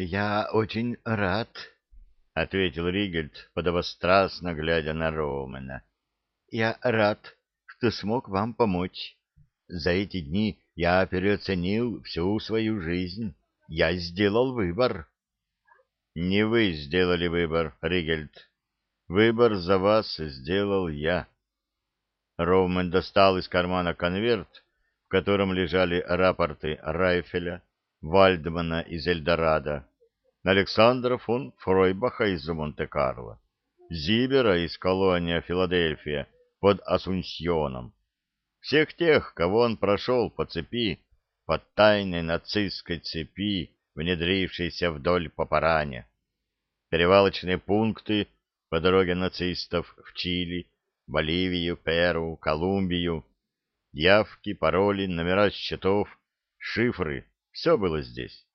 Я очень рад, — ответил Ригельд, подобострастно глядя на Романа. Я рад, что смог вам помочь. За эти дни я переоценил всю свою жизнь. Я сделал выбор. Не вы сделали выбор, Ригельд. Выбор за вас сделал я. Роман достал из кармана конверт, в котором лежали рапорты Райфеля, Вальдмана из Эльдорадо, Александра фон Фройбаха из Монте-Карло, Зибера из колония Филадельфия под Асунсьоном, всех тех, кого он прошел по цепи, по тайной нацистской цепи, внедрившейся вдоль Папарани. Перевалочные пункты по дороге нацистов в Чили, Боливию, Перу, Колумбию, явки, пароли, номера счетов, шифры — все было здесь.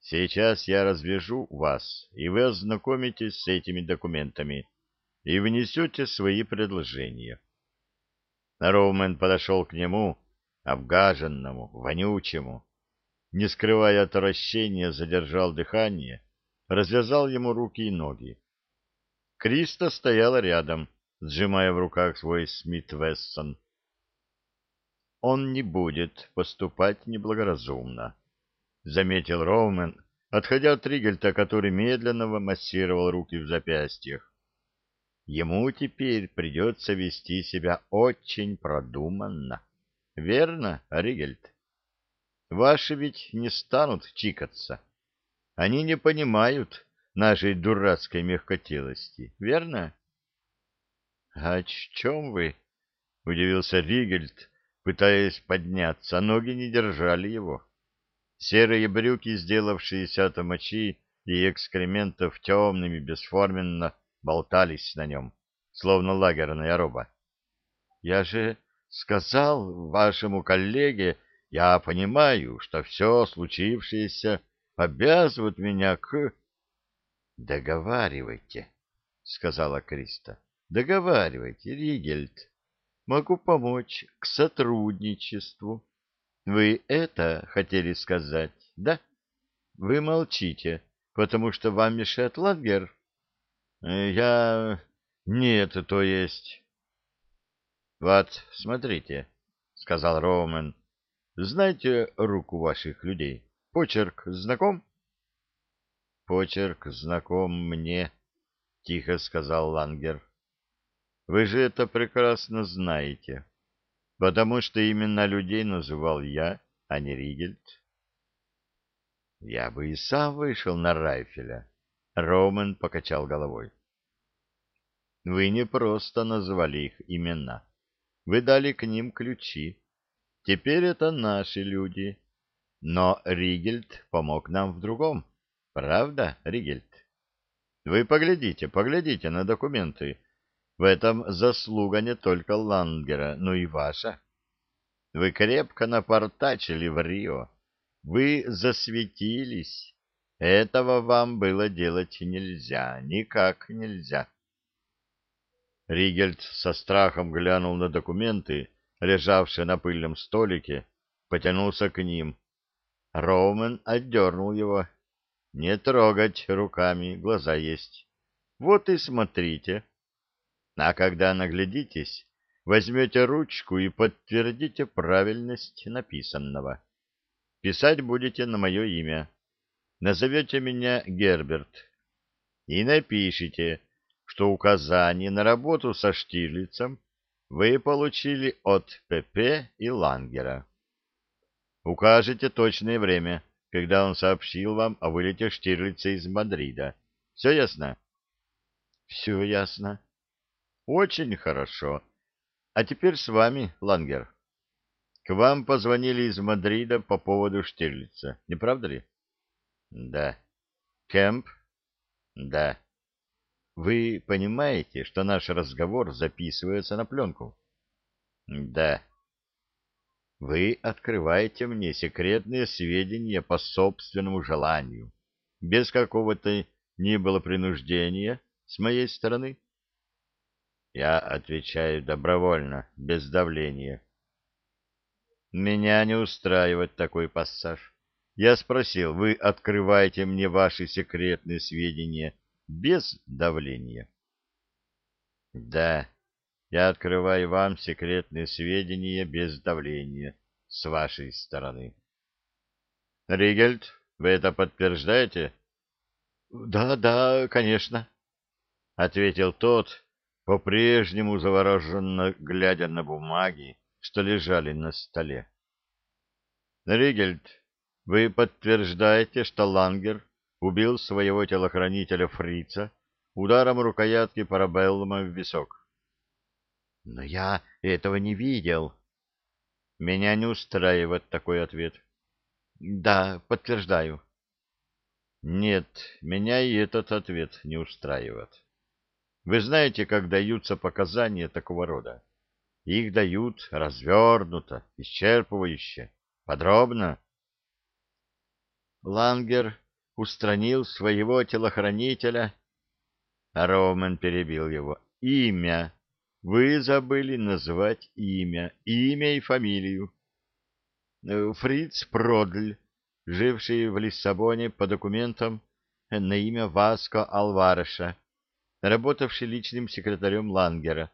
Сейчас я развяжу вас, и вы ознакомитесь с этими документами и внесете свои предложения. Роумен подошел к нему, обгаженному, вонючему. Не скрывая отвращения, задержал дыхание, развязал ему руки и ноги. Криста стояла рядом, сжимая в руках свой Смит-Вессон. «Он не будет поступать неблагоразумно», — заметил Роумен, отходя от Ригельта, который медленно массировал руки в запястьях. Ему теперь придется вести себя очень продуманно. Верно, Ригельд? Ваши ведь не станут чикаться. Они не понимают нашей дурацкой мягкотелости, верно? — А о чем вы? — удивился Ригельд, пытаясь подняться, ноги не держали его. Серые брюки, сделавшиеся от мочи и экскрементов темными, бесформенно, болтались на нем, словно лагерная роба. Я же сказал вашему коллеге, я понимаю, что все случившееся обязывает меня к... — Договаривайте, — сказала Криста. — Договаривайте, Ригельд. Могу помочь к сотрудничеству. Вы это хотели сказать, да? Вы молчите, потому что вам мешает лагерь. Э, я... Нет, то есть... Вот, смотрите, — сказал Роман. Знаете руку ваших людей? Почерк знаком? Почерк знаком мне, — тихо сказал Лангер. Вы же это прекрасно знаете, потому что именно людей называл я, а не Ригельд. Я бы и сам вышел на Райфеля, Роман покачал головой. Вы не просто назвали их имена. Вы дали к ним ключи. Теперь это наши люди. Но Ригельд помог нам в другом. Правда, Ригельд? Вы поглядите, поглядите на документы. В этом заслуга не только Лангера, но и ваша. Вы крепко напортачили в Рио. Вы засветились. Этого вам было делать нельзя, никак нельзя. Ригельд со страхом глянул на документы, лежавшие на пыльном столике, потянулся к ним. Роумен отдернул его. Не трогать руками, глаза есть. Вот и смотрите. А когда наглядитесь, возьмете ручку и подтвердите правильность написанного. Писать будете на мое имя назовете меня Герберт и напишите, что указание на работу со Штирлицем вы получили от ПП и Лангера. Укажете точное время, когда он сообщил вам о вылете Штирлица из Мадрида. Все ясно? Все ясно. Очень хорошо. А теперь с вами, Лангер. К вам позвонили из Мадрида по поводу Штирлица, не правда ли? Да. Кемп? Да. Вы понимаете, что наш разговор записывается на пленку? Да. Вы открываете мне секретные сведения по собственному желанию, без какого-то ни было принуждения с моей стороны? Я отвечаю добровольно, без давления. Меня не устраивает такой пассаж. Я спросил, вы открываете мне ваши секретные сведения без давления? Да, я открываю вам секретные сведения без давления с вашей стороны. Ригельд, вы это подтверждаете? Да, да, конечно, ответил тот, по-прежнему завороженно глядя на бумаги, что лежали на столе. Ригельд, вы подтверждаете, что Лангер убил своего телохранителя Фрица ударом рукоятки парабеллума в висок? Но я этого не видел. Меня не устраивает такой ответ. Да, подтверждаю. Нет, меня и этот ответ не устраивает. Вы знаете, как даются показания такого рода? Их дают развернуто, исчерпывающе, подробно. Лангер устранил своего телохранителя. А Роумен перебил его. Имя. Вы забыли назвать имя. Имя и фамилию. Э, Фриц Продль, живший в Лиссабоне по документам на имя Васко Алвареша, работавший личным секретарем Лангера,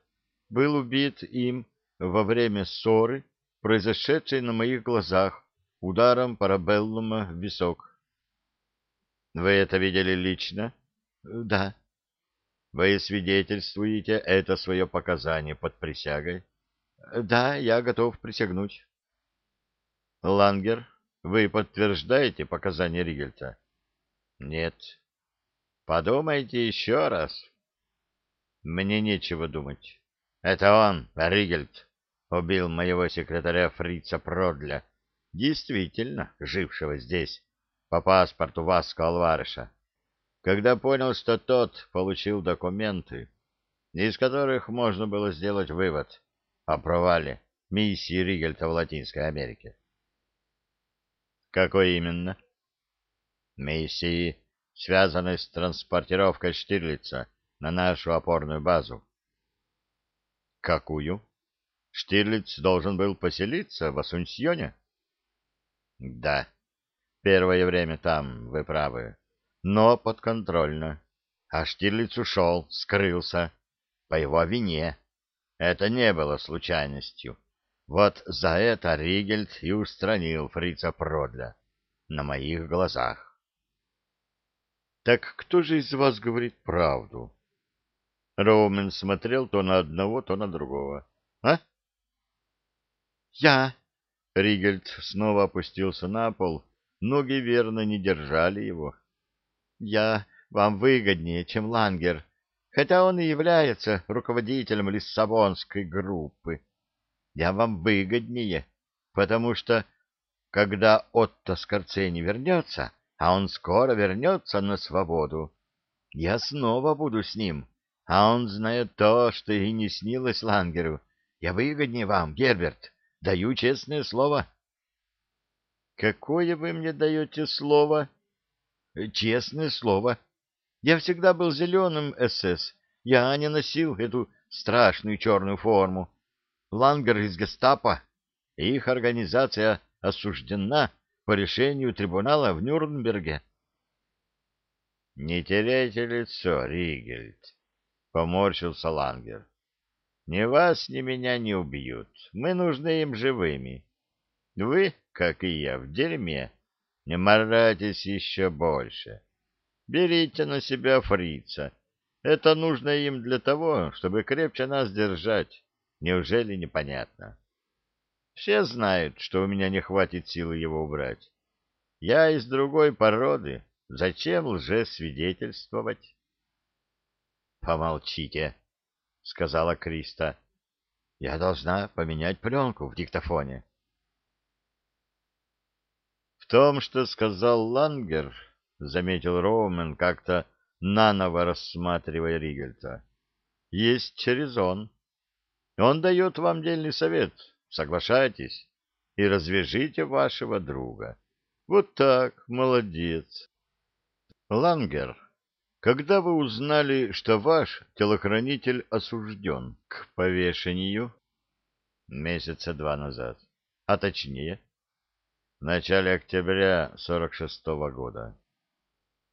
был убит им во время ссоры, произошедшей на моих глазах ударом парабеллума в висок. Вы это видели лично? Да. Вы свидетельствуете это свое показание под присягой? Да, я готов присягнуть. Лангер, вы подтверждаете показания Ригельта? Нет. Подумайте еще раз. Мне нечего думать. Это он, Ригельт, убил моего секретаря Фрица Продля действительно жившего здесь, по паспорту Васко Алвареша, когда понял, что тот получил документы, из которых можно было сделать вывод о провале миссии Ригельта в Латинской Америке. Какой именно? Миссии, связанной с транспортировкой Штирлица на нашу опорную базу. Какую? Штирлиц должен был поселиться в Асунсьоне? Да, первое время там, вы правы, но подконтрольно. А Штирлиц ушел, скрылся, по его вине. Это не было случайностью. Вот за это Ригельд и устранил фрица Продля на моих глазах. Так кто же из вас говорит правду? Роумен смотрел то на одного, то на другого. А? Я, Ригельд снова опустился на пол, ноги верно не держали его. «Я вам выгоднее, чем Лангер, хотя он и является руководителем Лиссабонской группы. Я вам выгоднее, потому что, когда Отто Скорцени вернется, а он скоро вернется на свободу, я снова буду с ним, а он знает то, что и не снилось Лангеру. Я выгоднее вам, Герберт». Даю честное слово. Какое вы мне даете слово? Честное слово. Я всегда был зеленым СС. Я не носил эту страшную черную форму. Лангер из гестапо. Их организация осуждена по решению трибунала в Нюрнберге. Не теряйте лицо, Ригельд, поморщился Лангер. Ни вас, ни меня не убьют. Мы нужны им живыми. Вы, как и я, в дерьме. Не морайтесь еще больше. Берите на себя фрица. Это нужно им для того, чтобы крепче нас держать. Неужели непонятно? Все знают, что у меня не хватит силы его убрать. Я из другой породы. Зачем лжесвидетельствовать? Помолчите, — сказала Криста. — Я должна поменять пленку в диктофоне. В том, что сказал Лангер, — заметил Роумен, как-то наново рассматривая Ригельта, — есть резон. Он дает вам дельный совет. Соглашайтесь и развяжите вашего друга. Вот так, молодец. Лангер когда вы узнали, что ваш телохранитель осужден к повешению? Месяца два назад. А точнее? начале октября 46-го года.